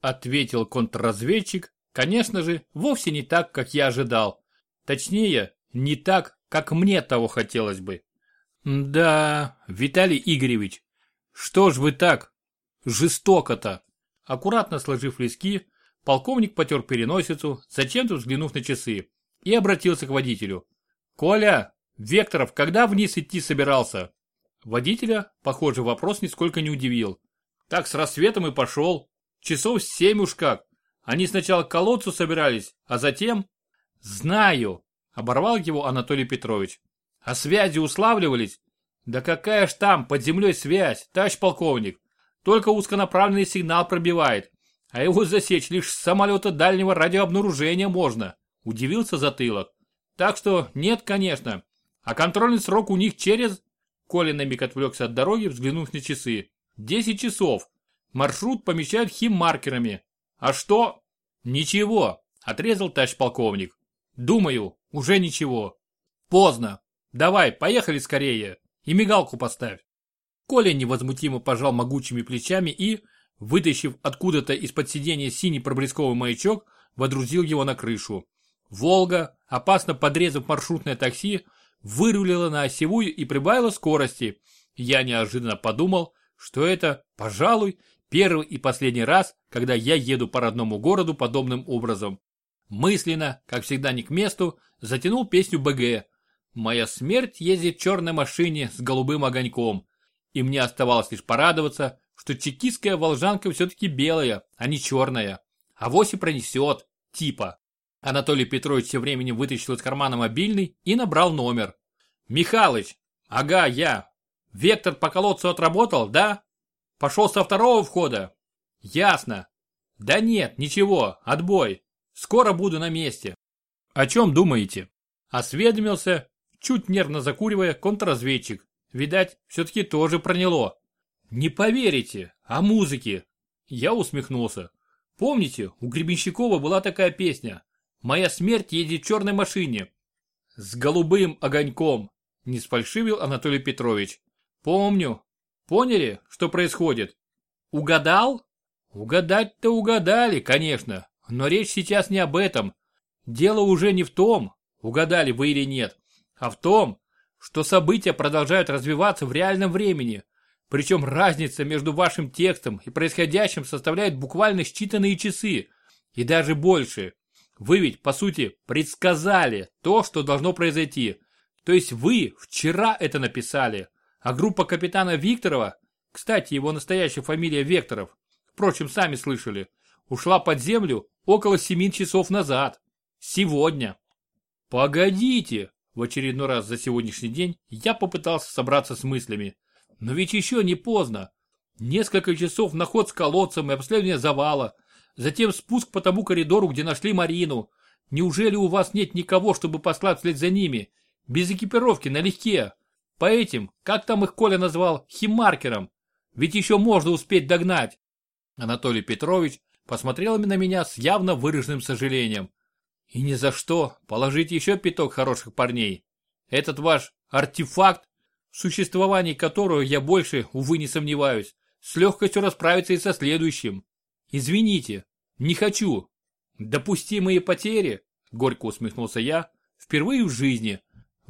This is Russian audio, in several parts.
Ответил контрразведчик, конечно же, вовсе не так, как я ожидал. Точнее, не так, как мне того хотелось бы. Да, Виталий Игоревич, что ж вы так жестоко-то? Аккуратно сложив листки, полковник потер переносицу, зачем-то взглянув на часы, и обратился к водителю. «Коля, Векторов когда вниз идти собирался?» Водителя, похоже, вопрос нисколько не удивил. «Так с рассветом и пошел. Часов семь уж как. Они сначала к колодцу собирались, а затем...» «Знаю», — оборвал его Анатолий Петрович. «А связи уславливались?» «Да какая ж там под землей связь, товарищ полковник? Только узконаправленный сигнал пробивает, а его засечь лишь с самолета дальнего радиообнаружения можно», — удивился затылок. «Так что нет, конечно. А контрольный срок у них через...» Коля на миг отвлекся от дороги, взглянув на часы. «Десять часов. Маршрут помещают химмаркерами. А что?» «Ничего», — отрезал товарищ полковник. «Думаю, уже ничего. Поздно. Давай, поехали скорее. И мигалку поставь». Коля невозмутимо пожал могучими плечами и, вытащив откуда-то из-под сиденья синий проблесковый маячок, водрузил его на крышу. «Волга», опасно подрезав маршрутное такси, вырулила на осевую и прибавила скорости. Я неожиданно подумал, что это, пожалуй, первый и последний раз, когда я еду по родному городу подобным образом. Мысленно, как всегда не к месту, затянул песню БГ. «Моя смерть ездит в черной машине с голубым огоньком». И мне оставалось лишь порадоваться, что чекистская волжанка все-таки белая, а не черная. А вось и пронесет, типа. Анатолий Петрович тем временем вытащил из кармана мобильный и набрал номер. «Михалыч! Ага, я. Вектор по колодцу отработал, да? Пошел со второго входа? Ясно. Да нет, ничего, отбой. Скоро буду на месте. О чем думаете? Осведомился, чуть нервно закуривая, контрразведчик. Видать, все-таки тоже проняло. Не поверите, о музыке. Я усмехнулся. Помните, у Гребенщикова была такая песня Моя смерть едет в черной машине. С голубым огоньком. Не сфальшивил Анатолий Петрович. Помню. Поняли, что происходит? Угадал? Угадать-то угадали, конечно. Но речь сейчас не об этом. Дело уже не в том, угадали вы или нет, а в том, что события продолжают развиваться в реальном времени. Причем разница между вашим текстом и происходящим составляет буквально считанные часы. И даже больше. Вы ведь, по сути, предсказали то, что должно произойти. То есть вы вчера это написали, а группа капитана Викторова, кстати, его настоящая фамилия Векторов, впрочем, сами слышали, ушла под землю около 7 часов назад. Сегодня. Погодите, в очередной раз за сегодняшний день я попытался собраться с мыслями. Но ведь еще не поздно. Несколько часов на ход с колодцем и обследование завала – Затем спуск по тому коридору, где нашли Марину. Неужели у вас нет никого, чтобы послать вслед за ними? Без экипировки, налегке. По этим, как там их Коля назвал, химмаркерам. Ведь еще можно успеть догнать. Анатолий Петрович посмотрел на меня с явно выраженным сожалением. И ни за что положите еще пяток хороших парней. Этот ваш артефакт, в существовании которого я больше, увы, не сомневаюсь, с легкостью расправится и со следующим. Извините, не хочу. Допустимые потери, горько усмехнулся я, впервые в жизни.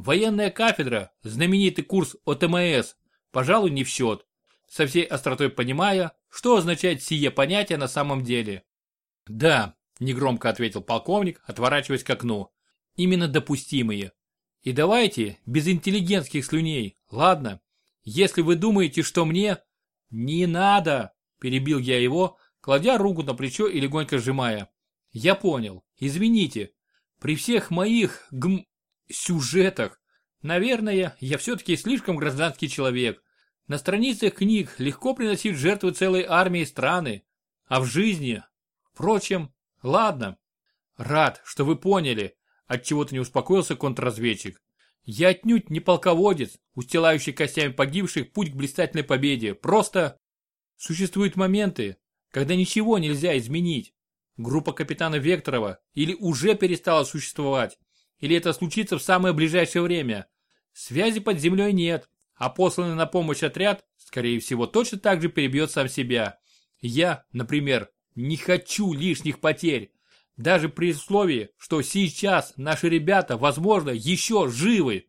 Военная кафедра, знаменитый курс ОТМС, пожалуй, не в счет. Со всей остротой понимая, что означает сие понятие на самом деле. Да, негромко ответил полковник, отворачиваясь к окну. Именно допустимые. И давайте без интеллигентских слюней, ладно? Если вы думаете, что мне... Не надо, перебил я его, кладя руку на плечо и легонько сжимая. Я понял, извините. При всех моих гм... сюжетах, наверное, я все-таки слишком гражданский человек. На страницах книг легко приносить жертвы целой армии страны. А в жизни... Впрочем, ладно. Рад, что вы поняли, от чего то не успокоился контрразведчик. Я отнюдь не полководец, устилающий костями погибших путь к блистательной победе. Просто существуют моменты, когда ничего нельзя изменить. Группа капитана Векторова или уже перестала существовать, или это случится в самое ближайшее время. Связи под землей нет, а посланный на помощь отряд, скорее всего, точно так же перебьет сам себя. Я, например, Не хочу лишних потерь. Даже при условии, что сейчас наши ребята, возможно, еще живы.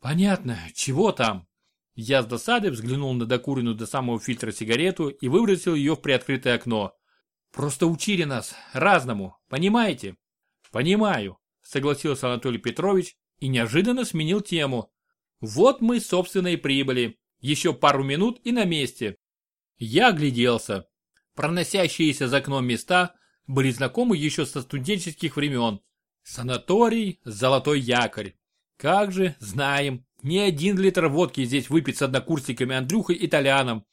Понятно, чего там? Я с досадой взглянул на докуренную до самого фильтра сигарету и выбросил ее в приоткрытое окно. Просто учили нас разному, понимаете? Понимаю, согласился Анатолий Петрович и неожиданно сменил тему. Вот мы, собственно, и прибыли. Еще пару минут и на месте. Я огляделся. Проносящиеся за окном места были знакомы еще со студенческих времен. Санаторий «Золотой якорь». Как же, знаем, ни один литр водки здесь выпит с однокурсниками Андрюхой и Толяном.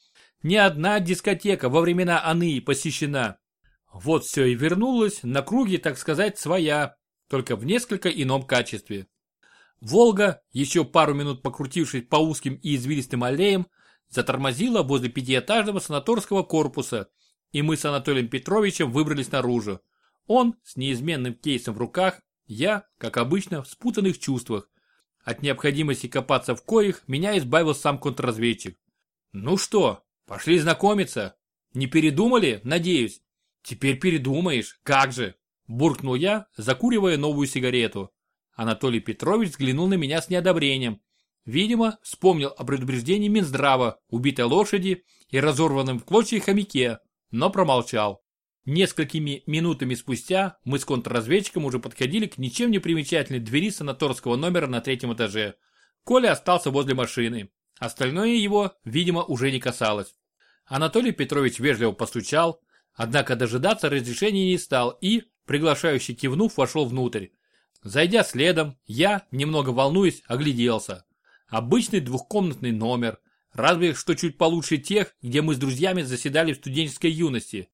Ни одна дискотека во времена Аны посещена. Вот все и вернулось на круге, так сказать, своя, только в несколько ином качестве. Волга, еще пару минут покрутившись по узким и извилистым аллеям, затормозила возле пятиэтажного санаторского корпуса, и мы с Анатолием Петровичем выбрались наружу. Он с неизменным кейсом в руках, я, как обычно, в спутанных чувствах. От необходимости копаться в коих меня избавил сам контрразведчик. Ну что, пошли знакомиться? Не передумали, надеюсь? Теперь передумаешь, как же? Буркнул я, закуривая новую сигарету. Анатолий Петрович взглянул на меня с неодобрением. Видимо, вспомнил о предупреждении Минздрава, убитой лошади и разорванном в клочья хомяке, но промолчал. Несколькими минутами спустя мы с контрразведчиком уже подходили к ничем не примечательной двери санаторского номера на третьем этаже. Коля остался возле машины. Остальное его, видимо, уже не касалось. Анатолий Петрович вежливо постучал, однако дожидаться разрешения не стал и, приглашающий кивнув, вошел внутрь. Зайдя следом, я, немного волнуясь, огляделся. Обычный двухкомнатный номер, разве что чуть получше тех, где мы с друзьями заседали в студенческой юности.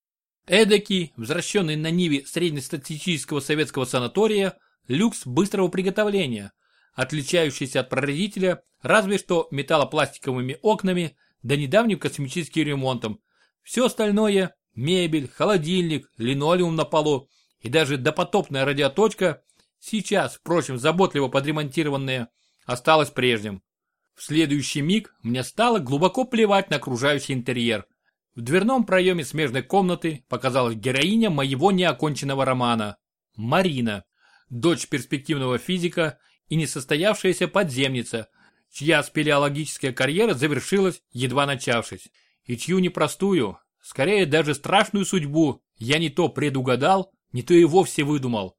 Эдакий, возвращенный на Ниве среднестатистического советского санатория, люкс быстрого приготовления, отличающийся от прародителя разве что металлопластиковыми окнами да недавним косметическим ремонтом. Все остальное – мебель, холодильник, линолеум на полу и даже допотопная радиоточка – сейчас, впрочем, заботливо подремонтированная, осталось прежним. В следующий миг мне стало глубоко плевать на окружающий интерьер – в дверном проеме смежной комнаты показалась героиня моего неоконченного романа. Марина, дочь перспективного физика и несостоявшаяся подземница, чья спелеологическая карьера завершилась, едва начавшись. И чью непростую, скорее даже страшную судьбу я не то предугадал, не то и вовсе выдумал.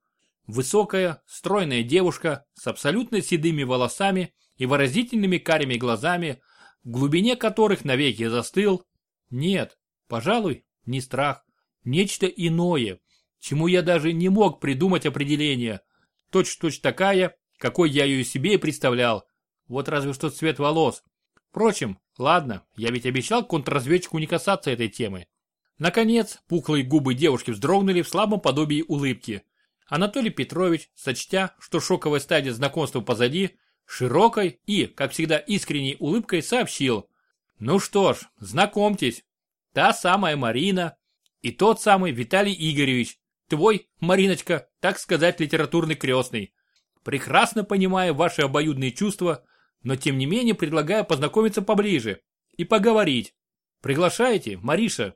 Высокая, стройная девушка с абсолютно седыми волосами и выразительными карими глазами, в глубине которых навеки застыл, нет, пожалуй, не страх. Нечто иное, чему я даже не мог придумать определение. Точь-точь такая, какой я ее себе и представлял. Вот разве что цвет волос. Впрочем, ладно, я ведь обещал контрразведчику не касаться этой темы. Наконец, пухлые губы девушки вздрогнули в слабом подобии улыбки. Анатолий Петрович, сочтя, что шоковая стадия знакомства позади, широкой и, как всегда, искренней улыбкой сообщил – ну что ж, знакомьтесь, та самая Марина и тот самый Виталий Игоревич, твой, Мариночка, так сказать, литературный крестный. Прекрасно понимаю ваши обоюдные чувства, но тем не менее предлагаю познакомиться поближе и поговорить. Приглашаете, Мариша?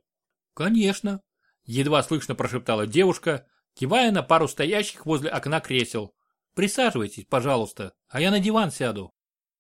Конечно, едва слышно прошептала девушка, кивая на пару стоящих возле окна кресел. Присаживайтесь, пожалуйста, а я на диван сяду.